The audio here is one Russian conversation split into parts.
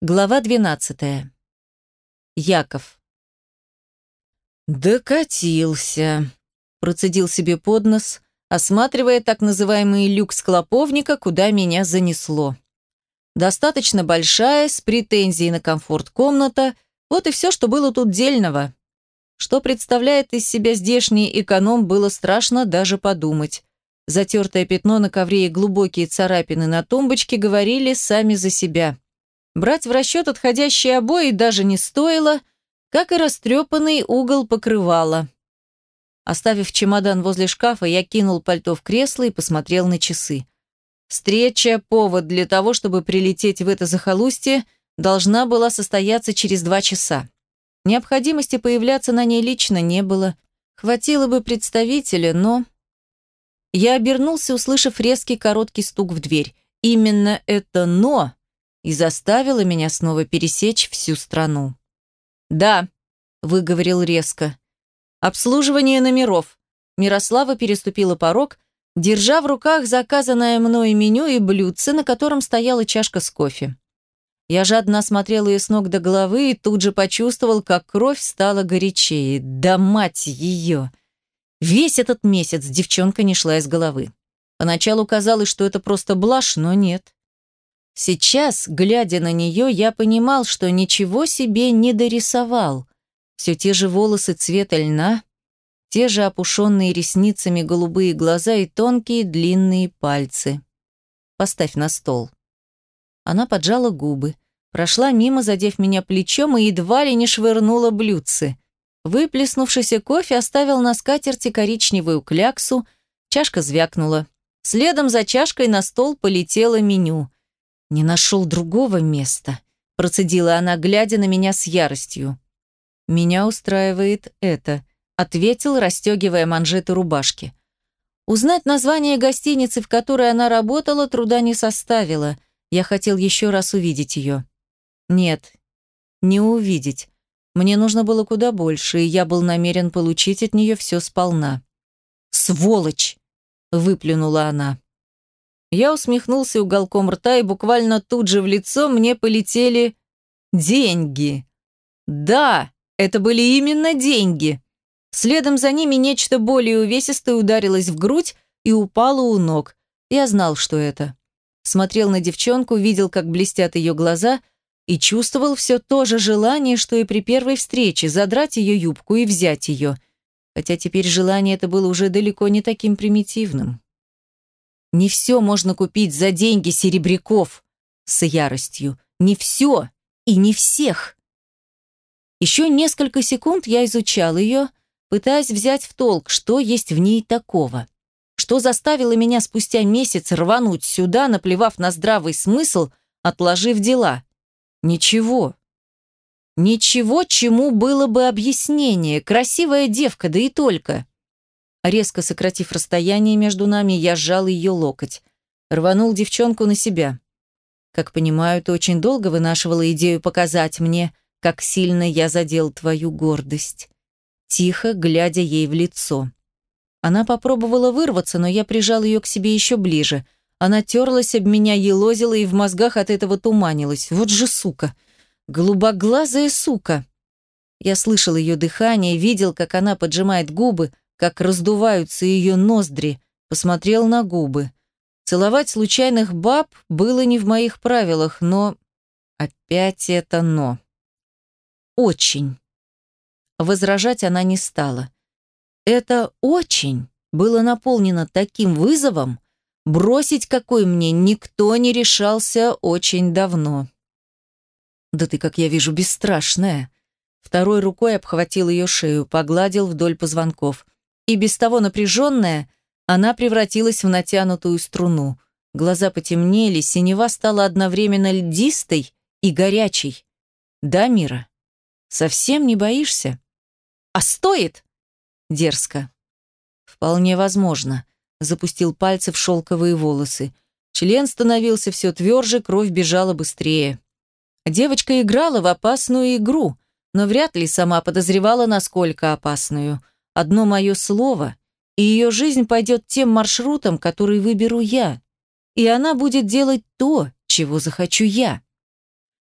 Глава 12. Яков. «Докатился», – процедил себе под нос, осматривая так называемый люкс клоповника, куда меня занесло. Достаточно большая, с претензией на комфорт комната, вот и все, что было тут дельного. Что представляет из себя здешний эконом, было страшно даже подумать. Затертое пятно на ковре и глубокие царапины на тумбочке говорили сами за себя – Брать в расчет отходящие обои даже не стоило, как и растрепанный угол покрывала. Оставив чемодан возле шкафа, я кинул пальто в кресло и посмотрел на часы. Встреча, повод для того, чтобы прилететь в это захолустье, должна была состояться через два часа. Необходимости появляться на ней лично не было. Хватило бы представителя, но... Я обернулся, услышав резкий короткий стук в дверь. Именно это «но» и заставила меня снова пересечь всю страну. «Да», — выговорил резко. «Обслуживание номеров». Мирослава переступила порог, держа в руках заказанное мной меню и блюдце, на котором стояла чашка с кофе. Я жадно осмотрел ее с ног до головы и тут же почувствовал, как кровь стала горячее. Да мать ее! Весь этот месяц девчонка не шла из головы. Поначалу казалось, что это просто блажь, но нет. Сейчас, глядя на нее, я понимал, что ничего себе не дорисовал. Все те же волосы цвета льна, те же опушенные ресницами голубые глаза и тонкие длинные пальцы. «Поставь на стол». Она поджала губы, прошла мимо, задев меня плечом и едва ли не швырнула блюдце. Выплеснувшийся кофе оставил на скатерти коричневую кляксу, чашка звякнула. Следом за чашкой на стол полетело меню – «Не нашел другого места», – процедила она, глядя на меня с яростью. «Меня устраивает это», – ответил, расстегивая манжеты рубашки. Узнать название гостиницы, в которой она работала, труда не составило. Я хотел еще раз увидеть ее. Нет, не увидеть. Мне нужно было куда больше, и я был намерен получить от нее все сполна. «Сволочь!» – выплюнула она. Я усмехнулся уголком рта, и буквально тут же в лицо мне полетели деньги. Да, это были именно деньги. Следом за ними нечто более увесистое ударилось в грудь и упало у ног. Я знал, что это. Смотрел на девчонку, видел, как блестят ее глаза, и чувствовал все то же желание, что и при первой встрече, задрать ее юбку и взять ее. Хотя теперь желание это было уже далеко не таким примитивным. Не все можно купить за деньги серебряков. С яростью. Не все и не всех. Еще несколько секунд я изучал ее, пытаясь взять в толк, что есть в ней такого. Что заставило меня спустя месяц рвануть сюда, наплевав на здравый смысл, отложив дела. Ничего. Ничего, чему было бы объяснение. Красивая девка, да и только. Резко сократив расстояние между нами, я сжал ее локоть. Рванул девчонку на себя. Как понимаю, ты очень долго вынашивала идею показать мне, как сильно я задел твою гордость. Тихо, глядя ей в лицо. Она попробовала вырваться, но я прижал ее к себе еще ближе. Она терлась об меня, елозила и в мозгах от этого туманилась. Вот же сука! Голубоглазая сука! Я слышал ее дыхание, видел, как она поджимает губы, как раздуваются ее ноздри, посмотрел на губы. Целовать случайных баб было не в моих правилах, но... Опять это «но». Очень. Возражать она не стала. Это «очень» было наполнено таким вызовом, бросить какой мне никто не решался очень давно. «Да ты, как я вижу, бесстрашная». Второй рукой обхватил ее шею, погладил вдоль позвонков – и без того напряженная, она превратилась в натянутую струну. Глаза потемнели, синева стала одновременно льдистой и горячей. «Да, Мира? Совсем не боишься?» «А стоит?» Дерзко. «Вполне возможно», — запустил пальцы в шелковые волосы. Член становился все тверже, кровь бежала быстрее. Девочка играла в опасную игру, но вряд ли сама подозревала, насколько опасную — Одно мое слово, и ее жизнь пойдет тем маршрутом, который выберу я. И она будет делать то, чего захочу я.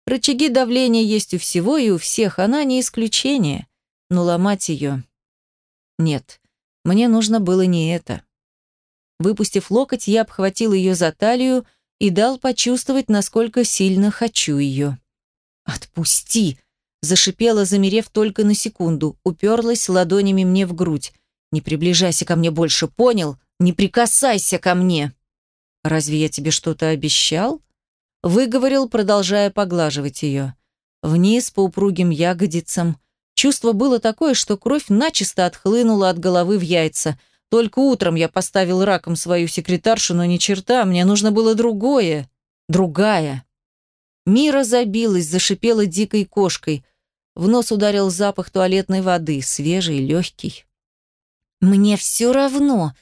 Рычаги давления есть у всего и у всех, она не исключение. Но ломать ее... Нет, мне нужно было не это. Выпустив локоть, я обхватил ее за талию и дал почувствовать, насколько сильно хочу ее. «Отпусти!» – зашипела, замерев только на секунду, уперлась ладонями мне в грудь. «Не приближайся ко мне больше, понял? Не прикасайся ко мне!» «Разве я тебе что-то обещал?» Выговорил, продолжая поглаживать ее. Вниз по упругим ягодицам. Чувство было такое, что кровь начисто отхлынула от головы в яйца. Только утром я поставил раком свою секретаршу, но ни черта, мне нужно было другое. Другая. Мира забилась, зашипела дикой кошкой. В нос ударил запах туалетной воды, свежий, легкий. «Мне все равно!»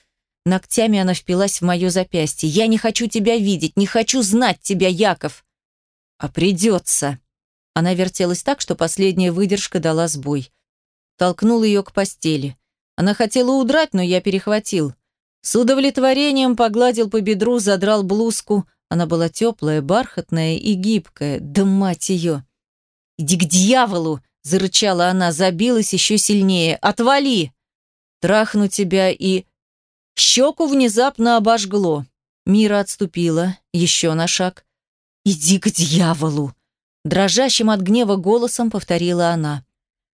Ногтями она впилась в мое запястье. «Я не хочу тебя видеть, не хочу знать тебя, Яков!» «А придется!» Она вертелась так, что последняя выдержка дала сбой. Толкнул ее к постели. Она хотела удрать, но я перехватил. С удовлетворением погладил по бедру, задрал блузку. Она была теплая, бархатная и гибкая. Да мать ее! «Иди к дьяволу!» – зарычала она, забилась еще сильнее. «Отвали!» «Трахну тебя и...» Щеку внезапно обожгло. Мира отступила, еще на шаг. «Иди к дьяволу!» Дрожащим от гнева голосом повторила она.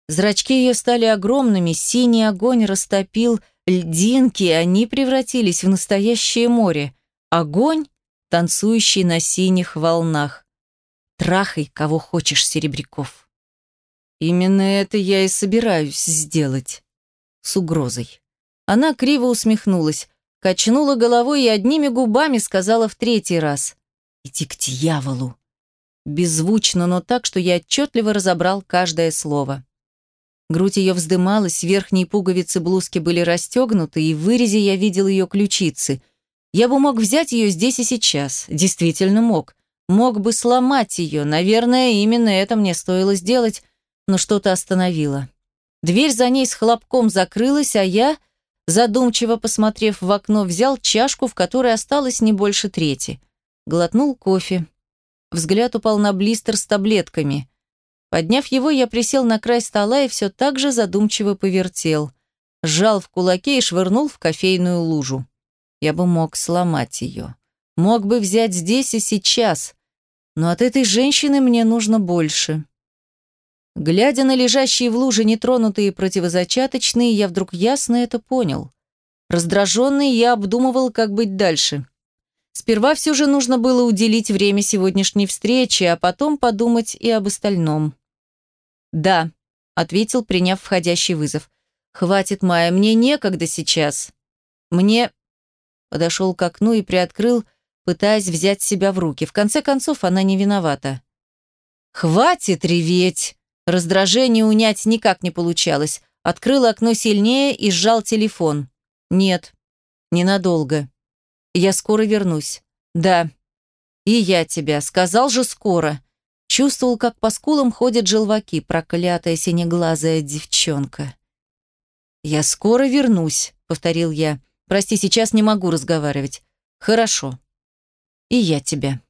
Зрачки ее стали огромными, синий огонь растопил льдинки, они превратились в настоящее море. Огонь, танцующий на синих волнах. Трахай, кого хочешь, Серебряков. Именно это я и собираюсь сделать. С угрозой. Она криво усмехнулась, качнула головой и одними губами сказала в третий раз. «Иди к дьяволу!» Беззвучно, но так, что я отчетливо разобрал каждое слово. Грудь ее вздымалась, верхние пуговицы блузки были расстегнуты, и в вырезе я видел ее ключицы. Я бы мог взять ее здесь и сейчас. Действительно мог. Мог бы сломать ее. Наверное, именно это мне стоило сделать, но что-то остановило. Дверь за ней с хлопком закрылась, а я Задумчиво посмотрев в окно, взял чашку, в которой осталось не больше трети. Глотнул кофе. Взгляд упал на блистер с таблетками. Подняв его, я присел на край стола и все так же задумчиво повертел. Сжал в кулаке и швырнул в кофейную лужу. Я бы мог сломать ее. Мог бы взять здесь и сейчас. Но от этой женщины мне нужно больше. Глядя на лежащие в луже нетронутые противозачаточные, я вдруг ясно это понял. Раздраженный, я обдумывал, как быть дальше. Сперва все же нужно было уделить время сегодняшней встрече, а потом подумать и об остальном. «Да», — ответил, приняв входящий вызов. «Хватит, Майя, мне некогда сейчас. Мне...» Подошел к окну и приоткрыл, пытаясь взять себя в руки. В конце концов, она не виновата. «Хватит реветь!» Раздражение унять никак не получалось. Открыл окно сильнее и сжал телефон. Нет, ненадолго. Я скоро вернусь. Да. И я тебя. Сказал же скоро. Чувствовал, как по скулам ходят желваки, проклятая синеглазая девчонка. «Я скоро вернусь», — повторил я. «Прости, сейчас не могу разговаривать». «Хорошо. И я тебя».